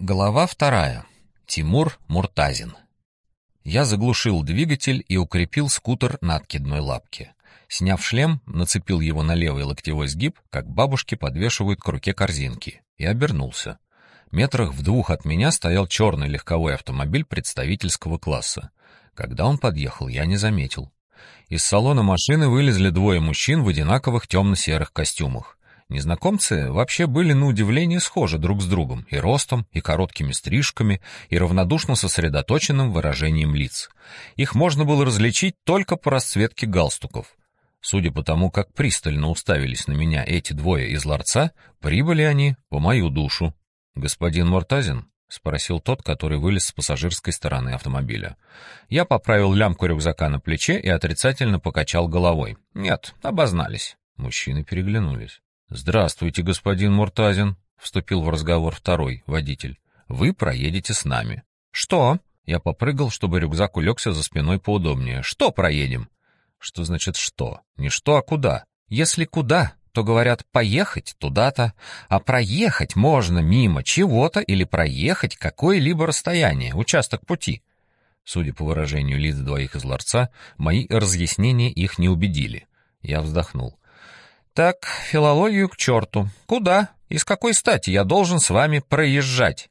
Глава вторая. Тимур Муртазин. Я заглушил двигатель и укрепил скутер на откидной лапке. Сняв шлем, нацепил его на левый локтевой сгиб, как бабушки подвешивают к руке корзинки, и обернулся. Метрах в двух от меня стоял черный легковой автомобиль представительского класса. Когда он подъехал, я не заметил. Из салона машины вылезли двое мужчин в одинаковых темно-серых костюмах. Незнакомцы вообще были на удивление схожи друг с другом и ростом, и короткими стрижками, и равнодушно сосредоточенным выражением лиц. Их можно было различить только по расцветке галстуков. Судя по тому, как пристально уставились на меня эти двое из ларца, прибыли они по мою душу. «Господин Муртазин?» — спросил тот, который вылез с пассажирской стороны автомобиля. Я поправил лямку рюкзака на плече и отрицательно покачал головой. «Нет, обознались». Мужчины переглянулись. «Здравствуйте, господин Муртазин», — вступил в разговор второй водитель. «Вы проедете с нами». «Что?» Я попрыгал, чтобы рюкзак улегся за спиной поудобнее. «Что проедем?» «Что значит «что»? Не «что», а «куда». «Если куда, то говорят «поехать туда-то», а проехать можно мимо чего-то или проехать какое-либо расстояние, участок пути». Судя по выражению лиц двоих из ларца, мои разъяснения их не убедили. Я вздохнул. Так, филологию к черту. Куда? И с какой стати я должен с вами проезжать?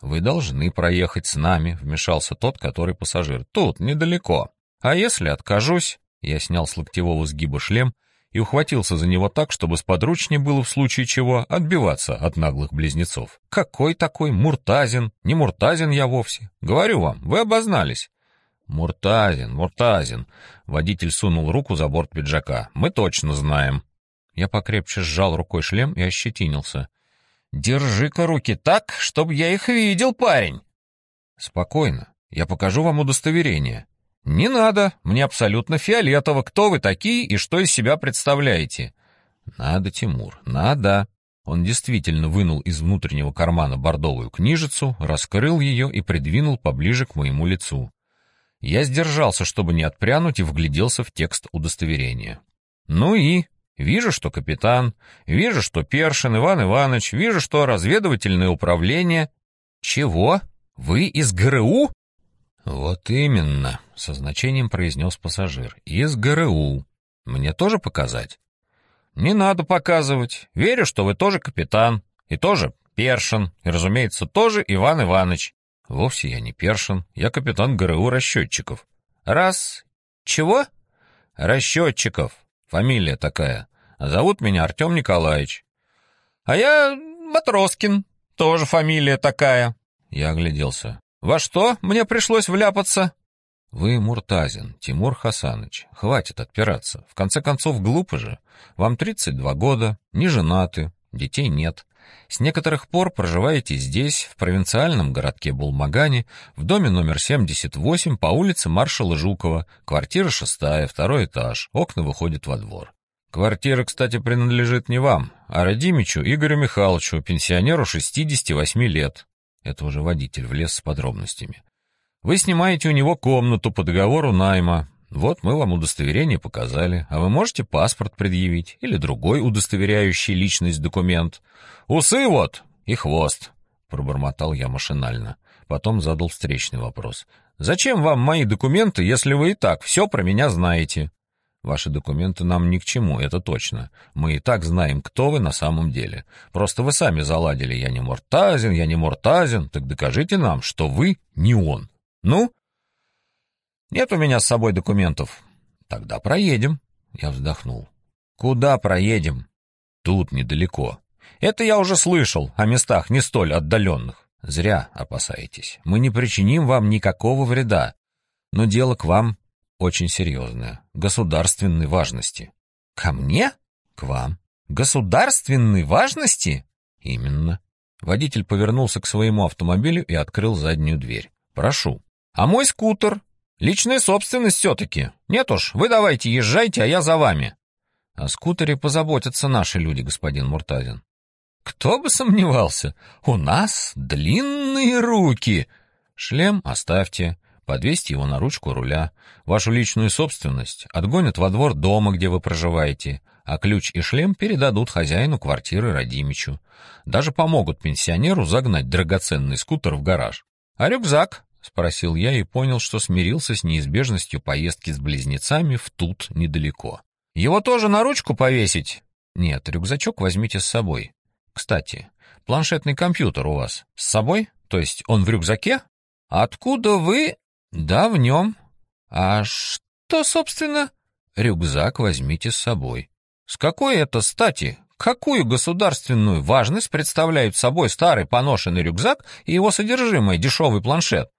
Вы должны проехать с нами, вмешался тот, который пассажир. Тут, недалеко. А если откажусь? Я снял с локтевого сгиба шлем и ухватился за него так, чтобы сподручнее было в случае чего отбиваться от наглых близнецов. Какой такой Муртазин? Не Муртазин я вовсе. Говорю вам, вы обознались. Муртазин, Муртазин. Водитель сунул руку за борт пиджака. Мы точно знаем. Я покрепче сжал рукой шлем и ощетинился. «Держи-ка руки так, чтобы я их видел, парень!» «Спокойно. Я покажу вам удостоверение». «Не надо. Мне абсолютно фиолетово, кто вы такие и что из себя представляете». «Надо, Тимур, надо». Он действительно вынул из внутреннего кармана бордовую книжицу, раскрыл ее и придвинул поближе к моему лицу. Я сдержался, чтобы не отпрянуть, и вгляделся в текст удостоверения. «Ну и?» Вижу, что капитан, вижу, что Першин Иван Иванович, вижу, что разведывательное управление. Чего? Вы из ГРУ? Вот именно, со значением произнес пассажир. Из ГРУ. Мне тоже показать? Не надо показывать. Верю, что вы тоже капитан, и тоже Першин, и, разумеется, тоже Иван Иванович. Вовсе я не Першин, я капитан ГРУ расчетчиков. Раз. Чего? Расчетчиков. Фамилия такая. Зовут меня Артем Николаевич. А я Матроскин, тоже фамилия такая. Я огляделся. Во что мне пришлось вляпаться? Вы Муртазин, Тимур Хасанович. Хватит отпираться. В конце концов, глупо же. Вам 32 года, не женаты, детей нет. С некоторых пор проживаете здесь, в провинциальном городке Булмагане, в доме номер 78 по улице маршала Жукова, квартира шестая, второй этаж, окна выходят во двор. Квартира, кстати, принадлежит не вам, а Радимичу Игорю Михайловичу, пенсионеру 68 лет. Это уже водитель влез с подробностями. Вы снимаете у него комнату по договору найма. Вот мы вам удостоверение показали, а вы можете паспорт предъявить или другой удостоверяющий личность документ. Усы вот и хвост, пробормотал я машинально. Потом задал встречный вопрос. Зачем вам мои документы, если вы и так все про меня знаете? Ваши документы нам ни к чему, это точно. Мы и так знаем, кто вы на самом деле. Просто вы сами заладили «я не Муртазин, я не Муртазин», так докажите нам, что вы не он. Ну? Нет у меня с собой документов. Тогда проедем. Я вздохнул. Куда проедем? Тут недалеко. Это я уже слышал о местах не столь отдаленных. Зря опасаетесь. Мы не причиним вам никакого вреда. Но дело к вам очень серьезная, государственной важности. Ко мне? К вам. Государственной важности? Именно. Водитель повернулся к своему автомобилю и открыл заднюю дверь. Прошу. А мой скутер? Личная собственность все-таки. Нет уж, вы давайте езжайте, а я за вами. О скутере позаботятся наши люди, господин Муртазин. Кто бы сомневался, у нас длинные руки. Шлем оставьте. Подвесьте его на ручку руля. Вашу личную собственность отгонят во двор дома, где вы проживаете, а ключ и шлем передадут хозяину квартиры Радимичу. Даже помогут пенсионеру загнать драгоценный скутер в гараж. А рюкзак? — спросил я и понял, что смирился с неизбежностью поездки с близнецами в тут недалеко. «Его тоже на ручку повесить?» «Нет, рюкзачок возьмите с собой. Кстати, планшетный компьютер у вас с собой? То есть он в рюкзаке?» «Откуда вы?» «Да, в нем». «А что, собственно?» «Рюкзак возьмите с собой». С какой это стати? Какую государственную важность представляют собой старый поношенный рюкзак и его содержимое, дешевый планшет?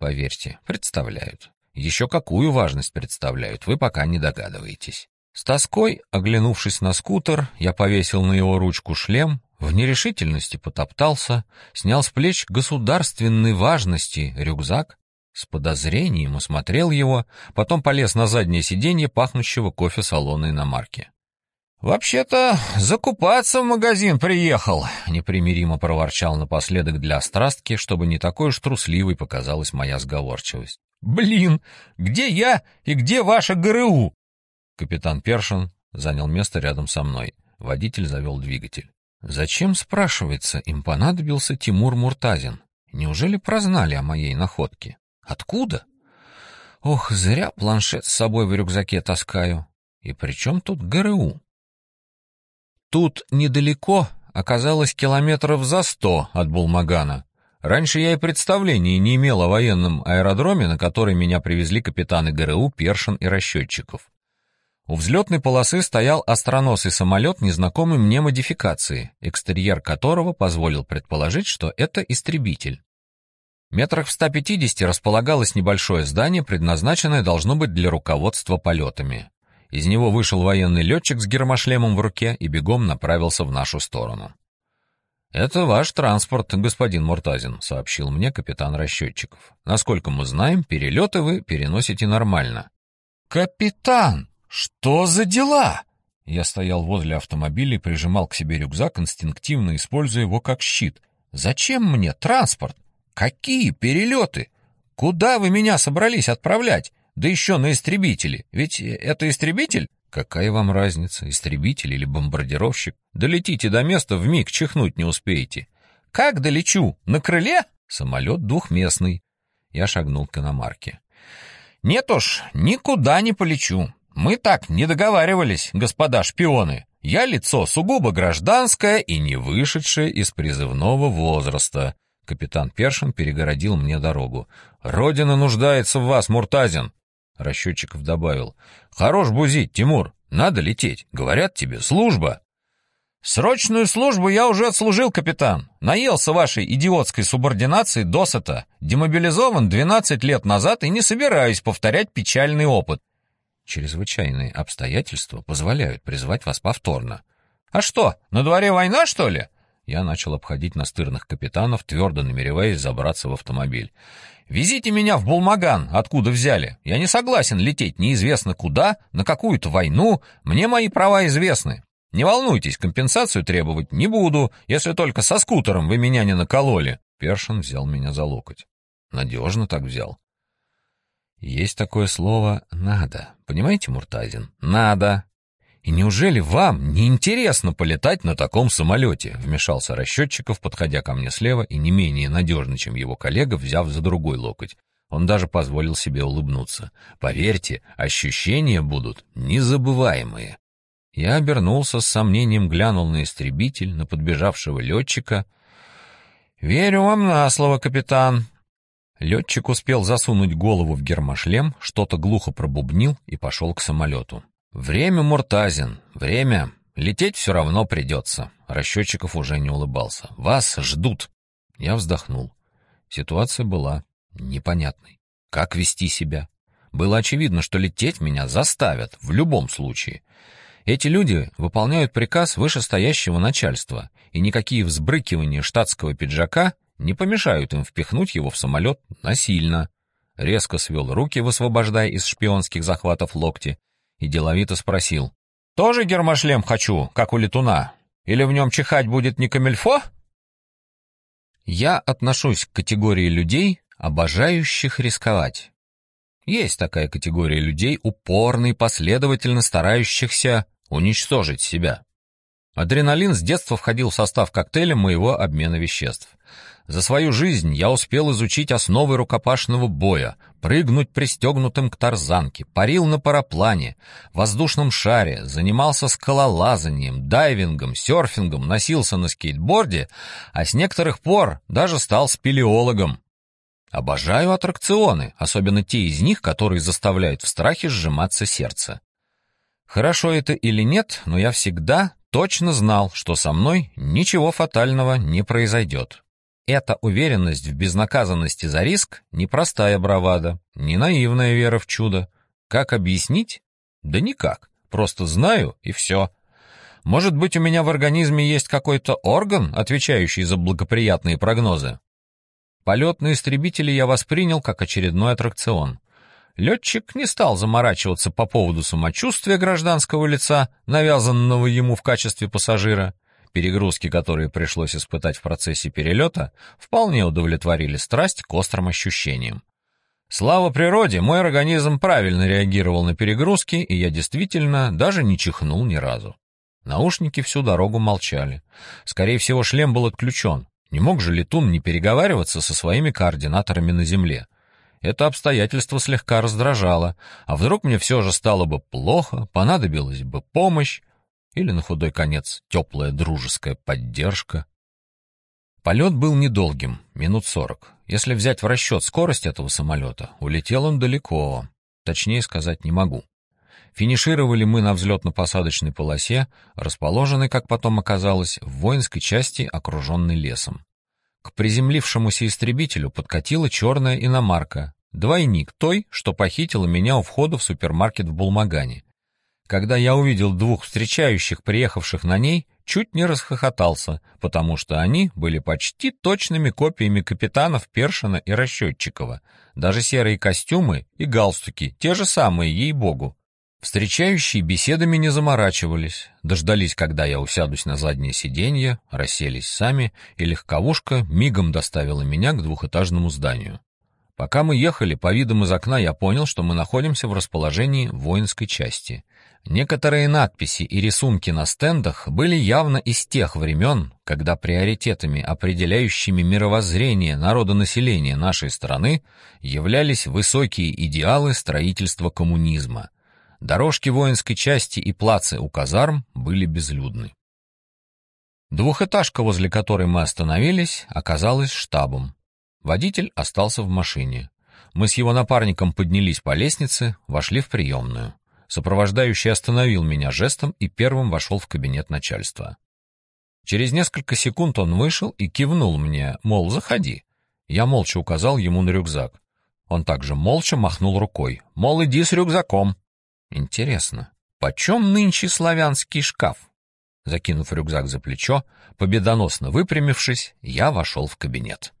Поверьте, представляют. Еще какую важность представляют, вы пока не догадываетесь. С тоской, оглянувшись на скутер, я повесил на его ручку шлем, в нерешительности потоптался, снял с плеч государственной важности рюкзак, с подозрением осмотрел его, потом полез на заднее сиденье пахнущего кофе-салона иномарки. «Вообще-то закупаться в магазин приехал», — непримиримо проворчал напоследок для острастки, чтобы не такой уж трусливой показалась моя сговорчивость. «Блин, где я и где ваша ГРУ?» Капитан Першин занял место рядом со мной. Водитель завел двигатель. «Зачем, спрашивается, им понадобился Тимур Муртазин? Неужели прознали о моей находке? Откуда? Ох, зря планшет с собой в рюкзаке таскаю. И при чем тут ГРУ?» Тут недалеко оказалось километров за сто от Булмагана. Раньше я и представления не имел о военном аэродроме, на который меня привезли капитаны ГРУ Першин и расчетчиков. У взлетной полосы стоял остроносый самолет незнакомой мне модификации, экстерьер которого позволил предположить, что это истребитель. Метрах в 150 располагалось небольшое здание, предназначенное должно быть для руководства полетами. Из него вышел военный летчик с гермошлемом в руке и бегом направился в нашу сторону. «Это ваш транспорт, господин Муртазин», — сообщил мне капитан расчетчиков. «Насколько мы знаем, перелеты вы переносите нормально». «Капитан, что за дела?» Я стоял возле автомобиля и прижимал к себе рюкзак, инстинктивно используя его как щит. «Зачем мне транспорт? Какие перелеты? Куда вы меня собрались отправлять? Да еще на истребителе. Ведь это истребитель? Какая вам разница, истребитель или бомбардировщик? Долетите до места, в миг чихнуть не успеете. Как долечу? На крыле? Самолет двухместный. Я шагнул к иномарке. Нет уж, никуда не полечу. Мы так не договаривались, господа шпионы. Я лицо сугубо гражданское и не вышедшее из призывного возраста. Капитан Першин перегородил мне дорогу. Родина нуждается в вас, Муртазин. Расчетчиков добавил. «Хорош бузить, Тимур. Надо лететь. Говорят тебе, служба». «Срочную службу я уже отслужил, капитан. Наелся вашей идиотской субординации досыта. Демобилизован 12 лет назад и не собираюсь повторять печальный опыт». «Чрезвычайные обстоятельства позволяют призвать вас повторно». «А что, на дворе война, что ли?» Я начал обходить настырных капитанов, твердо намереваясь забраться в автомобиль. Везите меня в Булмаган, откуда взяли. Я не согласен лететь неизвестно куда, на какую-то войну. Мне мои права известны. Не волнуйтесь, компенсацию требовать не буду, если только со скутером вы меня не накололи. Першин взял меня за локоть. Надежно так взял. Есть такое слово «надо». Понимаете, Муртазин? Надо. «И неужели вам не интересно полетать на таком самолете?» — вмешался расчетчиков, подходя ко мне слева и не менее надежно, чем его коллега, взяв за другой локоть. Он даже позволил себе улыбнуться. «Поверьте, ощущения будут незабываемые». Я обернулся с сомнением, глянул на истребитель, на подбежавшего летчика. «Верю вам на слово, капитан». Летчик успел засунуть голову в гермошлем, что-то глухо пробубнил и пошел к самолету. «Время, Муртазин, время. Лететь все равно придется». Расчетчиков уже не улыбался. «Вас ждут». Я вздохнул. Ситуация была непонятной. Как вести себя? Было очевидно, что лететь меня заставят, в любом случае. Эти люди выполняют приказ вышестоящего начальства, и никакие взбрыкивания штатского пиджака не помешают им впихнуть его в самолет насильно. Резко свел руки, высвобождая из шпионских захватов локти, и деловито спросил. «Тоже гермошлем хочу, как у летуна? Или в нем чихать будет не камельфо?» Я отношусь к категории людей, обожающих рисковать. Есть такая категория людей, упорно и последовательно старающихся уничтожить себя. Адреналин с детства входил в состав коктейля моего обмена веществ. За свою жизнь я успел изучить основы рукопашного боя, прыгнуть пристегнутым к тарзанке, парил на параплане, воздушном шаре, занимался скалолазанием, дайвингом, серфингом, носился на скейтборде, а с некоторых пор даже стал спелеологом. Обожаю аттракционы, особенно те из них, которые заставляют в страхе сжиматься сердце. Хорошо это или нет, но я всегда точно знал, что со мной ничего фатального не произойдет. Эта уверенность в безнаказанности за риск — непростая бравада, не наивная вера в чудо. Как объяснить? Да никак. Просто знаю, и все. Может быть, у меня в организме есть какой-то орган, отвечающий за благоприятные прогнозы? Полет на истребителе я воспринял как очередной аттракцион. Летчик не стал заморачиваться по поводу самочувствия гражданского лица, навязанного ему в качестве пассажира. Перегрузки, которые пришлось испытать в процессе перелета, вполне удовлетворили страсть к острым ощущениям. Слава природе, мой организм правильно реагировал на перегрузки, и я действительно даже не чихнул ни разу. Наушники всю дорогу молчали. Скорее всего, шлем был отключен. Не мог же летун не переговариваться со своими координаторами на земле. Это обстоятельство слегка раздражало. А вдруг мне все же стало бы плохо, понадобилась бы помощь, или, на худой конец, теплая дружеская поддержка. Полет был недолгим, минут сорок. Если взять в расчет скорость этого самолета, улетел он далеко, точнее сказать не могу. Финишировали мы на взлетно-посадочной полосе, расположенной, как потом оказалось, в воинской части, окруженной лесом. К приземлившемуся истребителю подкатила черная иномарка, двойник той, что похитила меня у входа в супермаркет в Булмагане. Когда я увидел двух встречающих, приехавших на ней, чуть не расхохотался, потому что они были почти точными копиями капитанов Першина и Расчетчикова. Даже серые костюмы и галстуки, те же самые, ей-богу. Встречающие беседами не заморачивались, дождались, когда я усядусь на заднее сиденье, расселись сами, и легковушка мигом доставила меня к двухэтажному зданию. Пока мы ехали, по видам из окна я понял, что мы находимся в расположении воинской части — Некоторые надписи и рисунки на стендах были явно из тех времен, когда приоритетами, определяющими мировоззрение народонаселения нашей страны, являлись высокие идеалы строительства коммунизма. Дорожки воинской части и плацы у казарм были безлюдны. Двухэтажка, возле которой мы остановились, оказалась штабом. Водитель остался в машине. Мы с его напарником поднялись по лестнице, вошли в приемную. Сопровождающий остановил меня жестом и первым вошел в кабинет начальства. Через несколько секунд он вышел и кивнул мне, мол, заходи. Я молча указал ему на рюкзак. Он также молча махнул рукой, мол, иди с рюкзаком. Интересно, почем нынче славянский шкаф? Закинув рюкзак за плечо, победоносно выпрямившись, я вошел в кабинет.